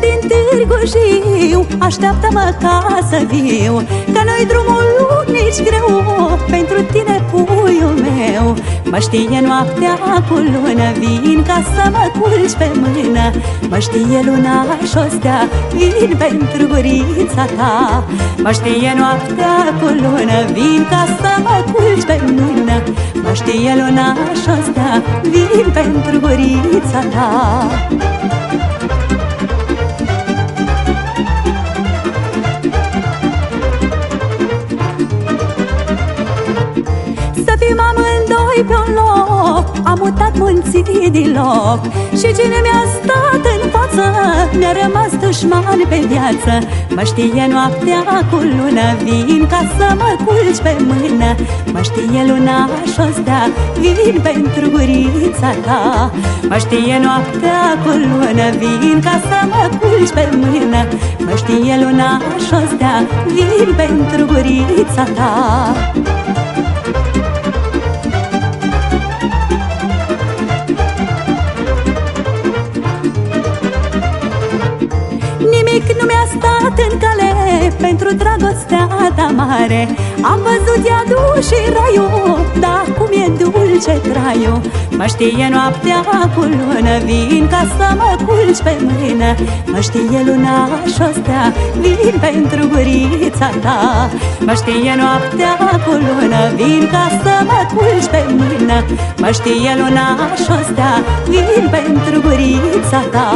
Târgu Jiu Așteaptă-mă ca să viu Că noi drumul lung nici greu Pentru tine puiul meu. Mă știe noaptea cu lună Vin ca să mă culci pe mână. Mă știe luna și o stea Vin pentru gurița ta. Mă știe noaptea cu lună Vin ca să mă culci pe mână. Mă știe luna și o stea Vin pentru gurița ta fim amândoi pe un loc Am mutat munții din loc. Și cine mi-a stat în față Mi-a rămas dușman pe viață. Mă știe noaptea cu lună Vin ca să mă culci pe mână. Mă știe luna și-o stea Vin pentru gurița ta. Mă știe noaptea cu lună Vin ca să mă culci pe mână. Mă știe luna și-o stea Vin pentru gurița ta nimic nu mi-a stat în cale Pentru dragostea ta mare. Am văzut iadu și raiu Dar cum e dulce traiu Mă știe noaptea cu lună Vin ca să mă culci pe mână. Mă știe luna și o stea Vin pentru gurița ta. Mă știe noaptea cu lună Vin ca să mă culci pe mână. Mă știe luna și o stea Vin pentru gurița ta